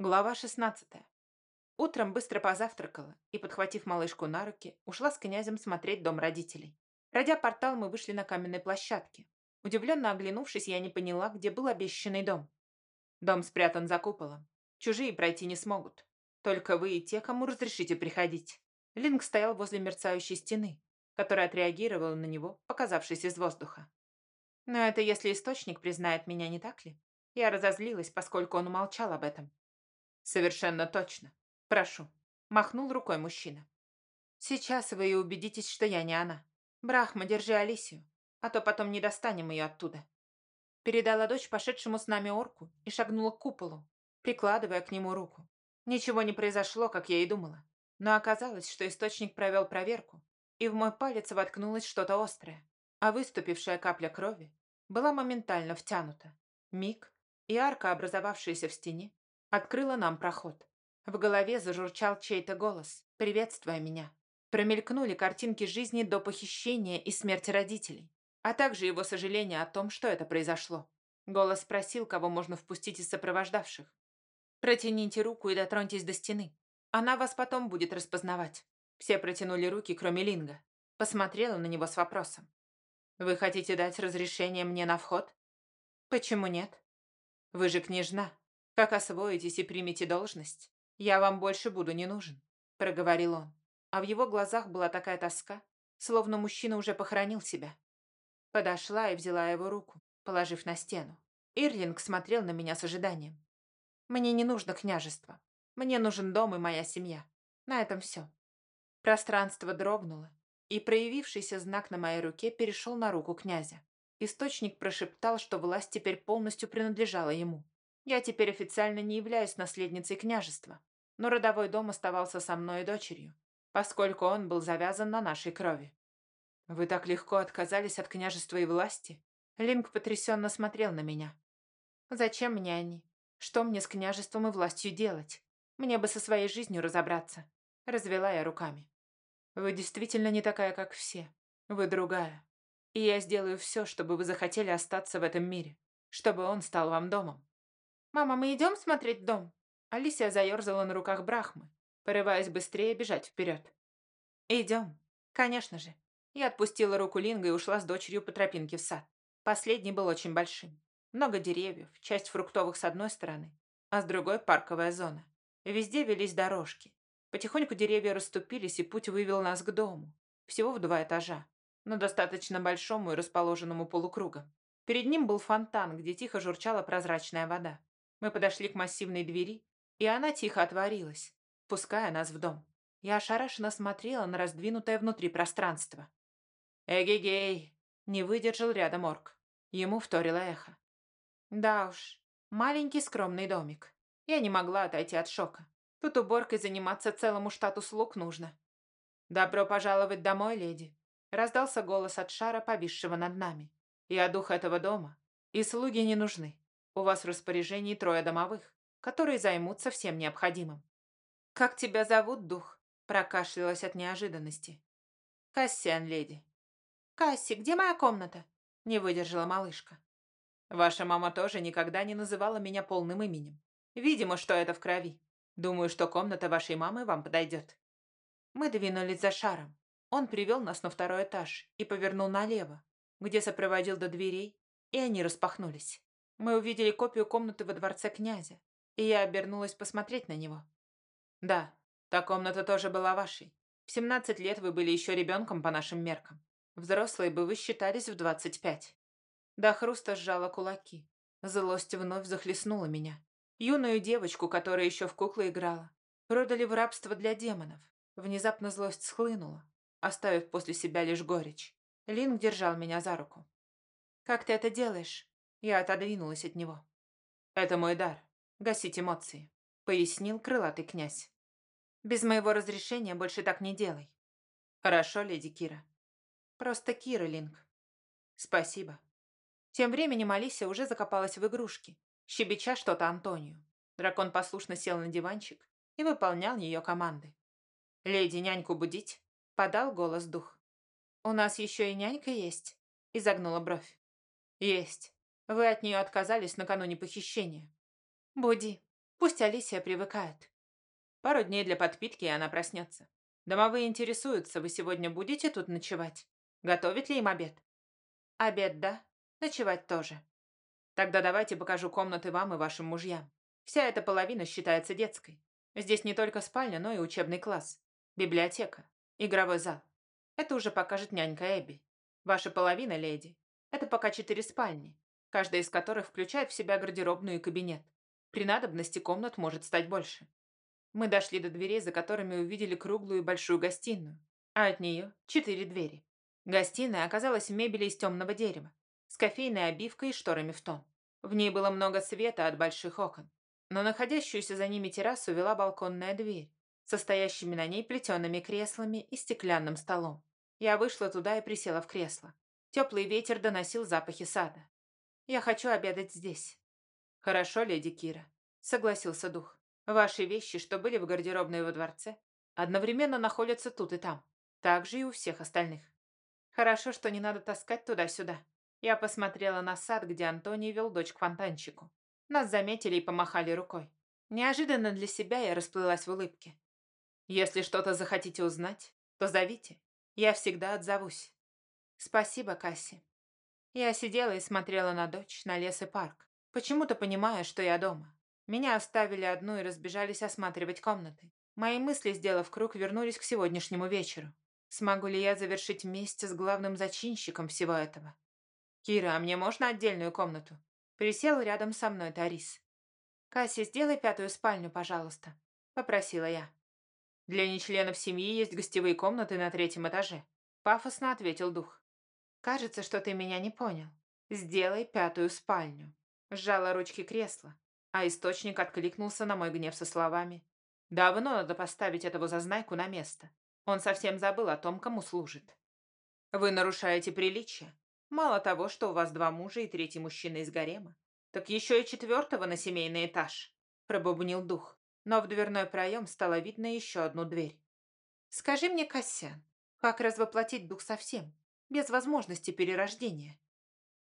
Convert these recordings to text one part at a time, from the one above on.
Глава 16. Утром быстро позавтракала и, подхватив малышку на руки, ушла с князем смотреть дом родителей. Пройдя портал, мы вышли на каменной площадке. Удивленно оглянувшись, я не поняла, где был обещанный дом. Дом спрятан за куполом. Чужие пройти не смогут. Только вы и те, кому разрешите приходить. Линк стоял возле мерцающей стены, которая отреагировала на него, показавшись из воздуха. Но это если источник признает меня, не так ли? Я разозлилась, поскольку он умолчал об этом. «Совершенно точно. Прошу», — махнул рукой мужчина. «Сейчас вы и убедитесь, что я не она. Брахма, держи Алисию, а то потом не достанем ее оттуда». Передала дочь пошедшему с нами орку и шагнула к куполу, прикладывая к нему руку. Ничего не произошло, как я и думала. Но оказалось, что источник провел проверку, и в мой палец воткнулось что-то острое, а выступившая капля крови была моментально втянута. Миг, и арка, образовавшаяся в стене, открыла нам проход. В голове зажурчал чей-то голос, приветствуя меня. Промелькнули картинки жизни до похищения и смерти родителей, а также его сожаление о том, что это произошло. Голос спросил, кого можно впустить из сопровождавших. «Протяните руку и дотроньтесь до стены. Она вас потом будет распознавать». Все протянули руки, кроме Линга. Посмотрела на него с вопросом. «Вы хотите дать разрешение мне на вход?» «Почему нет?» «Вы же княжна. Как освоитесь и примете должность, я вам больше буду не нужен», — проговорил он. А в его глазах была такая тоска, словно мужчина уже похоронил себя. Подошла и взяла его руку, положив на стену. Ирлинг смотрел на меня с ожиданием. «Мне не нужно княжество. Мне нужен дом и моя семья. На этом все». Пространство дрогнуло, и проявившийся знак на моей руке перешел на руку князя. Источник прошептал, что власть теперь полностью принадлежала ему. Я теперь официально не являюсь наследницей княжества, но родовой дом оставался со мной и дочерью, поскольку он был завязан на нашей крови. Вы так легко отказались от княжества и власти? Линк потрясенно смотрел на меня. Зачем мне они? Что мне с княжеством и властью делать? Мне бы со своей жизнью разобраться. Развела я руками. Вы действительно не такая, как все. Вы другая. И я сделаю все, чтобы вы захотели остаться в этом мире. Чтобы он стал вам домом. «Мама, мы идем смотреть дом?» Алисия заерзала на руках Брахмы, порываясь быстрее бежать вперед. «Идем. Конечно же». Я отпустила руку Линга и ушла с дочерью по тропинке в сад. Последний был очень большим. Много деревьев, часть фруктовых с одной стороны, а с другой парковая зона. Везде велись дорожки. Потихоньку деревья расступились, и путь вывел нас к дому. Всего в два этажа, но достаточно большому и расположенному полукругом. Перед ним был фонтан, где тихо журчала прозрачная вода. Мы подошли к массивной двери, и она тихо отворилась, пуская нас в дом. Я ошарашенно смотрела на раздвинутое внутри пространство. «Эгегей!» — не выдержал рядом орк. Ему вторило эхо. Да уж, маленький скромный домик. Я не могла отойти от шока. Тут уборкой заниматься целому штату слуг нужно. «Добро пожаловать домой, леди!» Раздался голос от шара, повисшего над нами. «Я дух этого дома, и слуги не нужны. У вас в распоряжении трое домовых, которые займутся всем необходимым. «Как тебя зовут, дух?» Прокашлялась от неожиданности. «Кассиан, леди». «Касси, где моя комната?» Не выдержала малышка. «Ваша мама тоже никогда не называла меня полным именем. Видимо, что это в крови. Думаю, что комната вашей мамы вам подойдет». Мы двинулись за шаром. Он привел нас на второй этаж и повернул налево, где сопроводил до дверей, и они распахнулись. Мы увидели копию комнаты во дворце князя, и я обернулась посмотреть на него. Да, та комната тоже была вашей. В 17 лет вы были еще ребенком по нашим меркам. Взрослые бы вы считались в 25. До хруста сжала кулаки. Злость вновь захлестнула меня. Юную девочку, которая еще в куклы играла, продали в рабство для демонов. Внезапно злость схлынула, оставив после себя лишь горечь. Линк держал меня за руку. «Как ты это делаешь?» Я отодвинулась от него. «Это мой дар. Гасить эмоции», — пояснил крылатый князь. «Без моего разрешения больше так не делай». «Хорошо, леди Кира». «Просто Кира, Линк». «Спасибо». Тем временем Алисия уже закопалась в игрушки, щебеча что-то Антонию. Дракон послушно сел на диванчик и выполнял ее команды. «Леди, няньку будить?» — подал голос дух. «У нас еще и нянька есть?» — изогнула бровь. «Есть. Вы от нее отказались накануне похищения. Буди. Пусть Алисия привыкает. Пару дней для подпитки, и она проснется. Домовые интересуются, вы сегодня будете тут ночевать? Готовить ли им обед? Обед, да. Ночевать тоже. Тогда давайте покажу комнаты вам и вашим мужьям. Вся эта половина считается детской. Здесь не только спальня, но и учебный класс, библиотека, игровой зал. Это уже покажет нянька Эбби. Ваша половина, леди, это пока четыре спальни, каждая из которых включает в себя гардеробную и кабинет. При надобности комнат может стать больше. Мы дошли до дверей, за которыми увидели круглую и большую гостиную, а от нее четыре двери. Гостиная оказалась в мебели из темного дерева, с кофейной обивкой и шторами в тон. В ней было много света от больших окон но находящуюся за ними террасу вела балконная дверь, состоящими на ней плетеными креслами и стеклянным столом. Я вышла туда и присела в кресло. Теплый ветер доносил запахи сада. «Я хочу обедать здесь». «Хорошо, леди Кира», — согласился дух. «Ваши вещи, что были в гардеробной во дворце, одновременно находятся тут и там, так же и у всех остальных. Хорошо, что не надо таскать туда-сюда». Я посмотрела на сад, где Антоний вел дочь к фонтанчику. Нас заметили и помахали рукой. Неожиданно для себя я расплылась в улыбке. Если что-то захотите узнать, то зовите. Я всегда отзовусь. Спасибо, Касси. Я сидела и смотрела на дочь, на лес и парк, почему-то понимая, что я дома. Меня оставили одну и разбежались осматривать комнаты. Мои мысли, сделав круг, вернулись к сегодняшнему вечеру. Смогу ли я завершить вместе с главным зачинщиком всего этого? Кира, а мне можно отдельную комнату? Присел рядом со мной Тарис. «Касси, сделай пятую спальню, пожалуйста», — попросила я. «Для нечленов семьи есть гостевые комнаты на третьем этаже», — пафосно ответил дух. «Кажется, что ты меня не понял. Сделай пятую спальню». Сжала ручки кресла, а источник откликнулся на мой гнев со словами. «Давно надо поставить этого зазнайку на место. Он совсем забыл о том, кому служит. Вы нарушаете приличие. Мало того, что у вас два мужа и третий мужчина из гарема, так еще и четвертого на семейный этаж», — пробубнил дух. Но в дверной проем стало видно еще одну дверь. «Скажи мне, Кассян, как развоплотить дух совсем, без возможности перерождения?»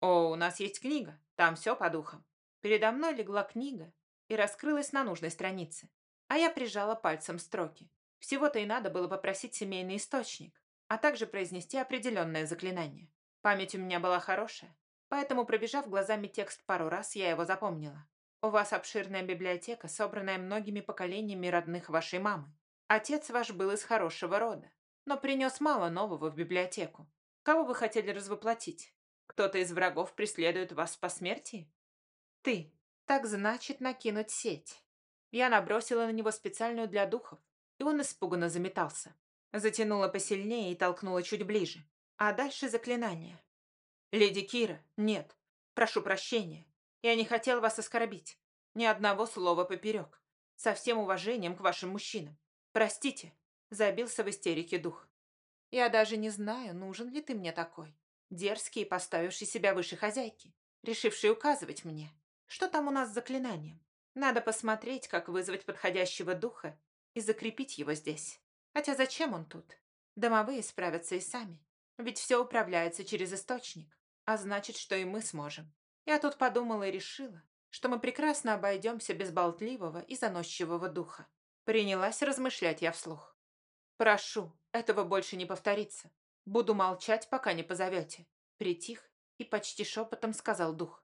«О, у нас есть книга, там все по духам». Передо мной легла книга и раскрылась на нужной странице, а я прижала пальцем строки. Всего-то и надо было попросить семейный источник, а также произнести определенное заклинание. Память у меня была хорошая, поэтому, пробежав глазами текст пару раз, я его запомнила. У вас обширная библиотека, собранная многими поколениями родных вашей мамы. Отец ваш был из хорошего рода, но принес мало нового в библиотеку. Кого вы хотели развоплотить? Кто-то из врагов преследует вас по смерти? Ты. Так значит накинуть сеть. Я набросила на него специальную для духов, и он испуганно заметался. Затянула посильнее и толкнула чуть ближе. А дальше заклинание. «Леди Кира, нет. Прошу прощения. Я не хотел вас оскорбить. Ни одного слова поперек. Со всем уважением к вашим мужчинам. Простите», — забился в истерике дух. «Я даже не знаю, нужен ли ты мне такой. Дерзкий, поставивший себя выше хозяйки, решивший указывать мне. Что там у нас с заклинанием? Надо посмотреть, как вызвать подходящего духа и закрепить его здесь. Хотя зачем он тут? Домовые справятся и сами. Ведь все управляется через источник, а значит, что и мы сможем. Я тут подумала и решила, что мы прекрасно обойдемся без болтливого и заносчивого духа. Принялась размышлять я вслух. «Прошу, этого больше не повторится. Буду молчать, пока не позовете». Притих и почти шепотом сказал дух.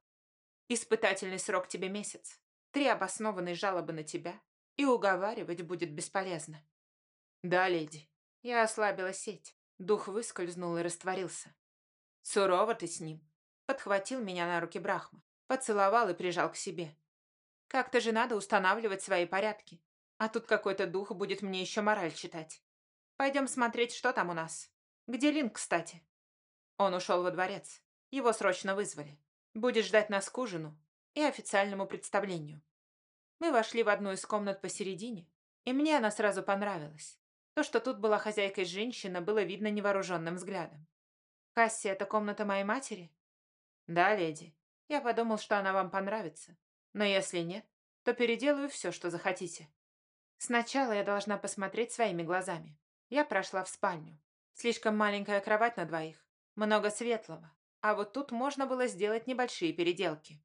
«Испытательный срок тебе месяц. Три обоснованные жалобы на тебя, и уговаривать будет бесполезно». «Да, леди». Я ослабила сеть, Дух выскользнул и растворился. Сурово ты с ним. Подхватил меня на руки Брахма, поцеловал и прижал к себе. Как-то же надо устанавливать свои порядки. А тут какой-то дух будет мне еще мораль читать. Пойдем смотреть, что там у нас. Где Линк, кстати? Он ушел во дворец. Его срочно вызвали. Будет ждать нас к ужину и официальному представлению. Мы вошли в одну из комнат посередине, и мне она сразу понравилась. То, что тут была хозяйкой женщина, было видно невооруженным взглядом. «Касси, это комната моей матери?» «Да, леди. Я подумал, что она вам понравится. Но если нет, то переделаю все, что захотите. Сначала я должна посмотреть своими глазами. Я прошла в спальню. Слишком маленькая кровать на двоих. Много светлого. А вот тут можно было сделать небольшие переделки.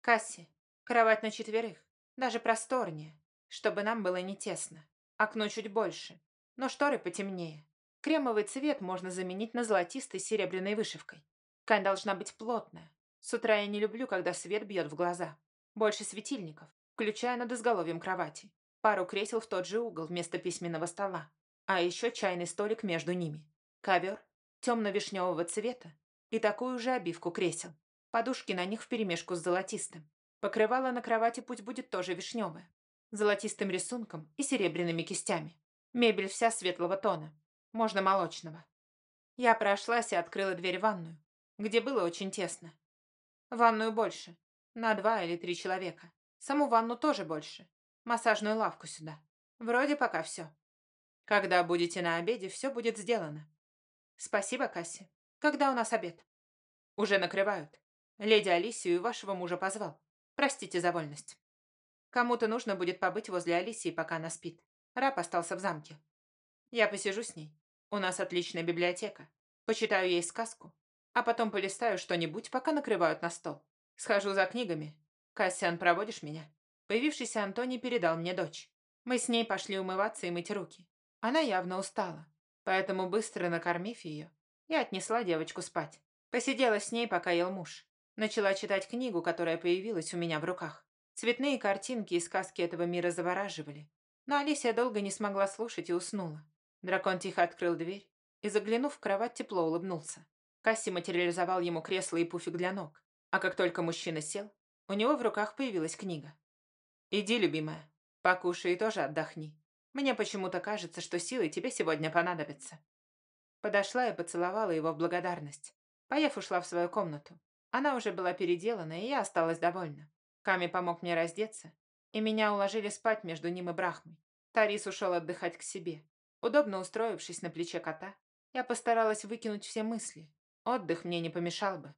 Касси, кровать на четверых. Даже просторнее, чтобы нам было не тесно. Окно чуть больше, но шторы потемнее. Кремовый цвет можно заменить на золотистой серебряной вышивкой. Ткань должна быть плотная. С утра я не люблю, когда свет бьет в глаза. Больше светильников, включая над изголовьем кровати. Пару кресел в тот же угол вместо письменного стола. А еще чайный столик между ними. Ковер темно-вишневого цвета и такую же обивку кресел. Подушки на них вперемешку с золотистым. Покрывало на кровати пусть будет тоже вишневое. Золотистым рисунком и серебряными кистями. Мебель вся светлого тона. Можно молочного. Я прошлась и открыла дверь в ванную, где было очень тесно. Ванную больше. На два или три человека. Саму ванну тоже больше. Массажную лавку сюда. Вроде пока все. Когда будете на обеде, все будет сделано. Спасибо, Касси. Когда у нас обед? Уже накрывают. Леди Алисию вашего мужа позвал. Простите за вольность. Кому-то нужно будет побыть возле Алисии, пока она спит. Раб остался в замке. Я посижу с ней. У нас отличная библиотека. Почитаю ей сказку, а потом полистаю что-нибудь, пока накрывают на стол. Схожу за книгами. Кассиан, проводишь меня? Появившийся Антоний передал мне дочь. Мы с ней пошли умываться и мыть руки. Она явно устала, поэтому, быстро накормив ее, я отнесла девочку спать. Посидела с ней, пока ел муж. Начала читать книгу, которая появилась у меня в руках. Цветные картинки и сказки этого мира завораживали. Но Алисия долго не смогла слушать и уснула. Дракон тихо открыл дверь и, заглянув в кровать, тепло улыбнулся. Касси материализовал ему кресло и пуфик для ног. А как только мужчина сел, у него в руках появилась книга. «Иди, любимая, покушай и тоже отдохни. Мне почему-то кажется, что силы тебе сегодня понадобятся». Подошла и поцеловала его в благодарность. Поев, ушла в свою комнату. Она уже была переделана, и я осталась довольна. Ками помог мне раздеться, и меня уложили спать между ним и Брахмой. Тарис ушел отдыхать к себе. Удобно устроившись на плече кота, я постаралась выкинуть все мысли. Отдых мне не помешал бы.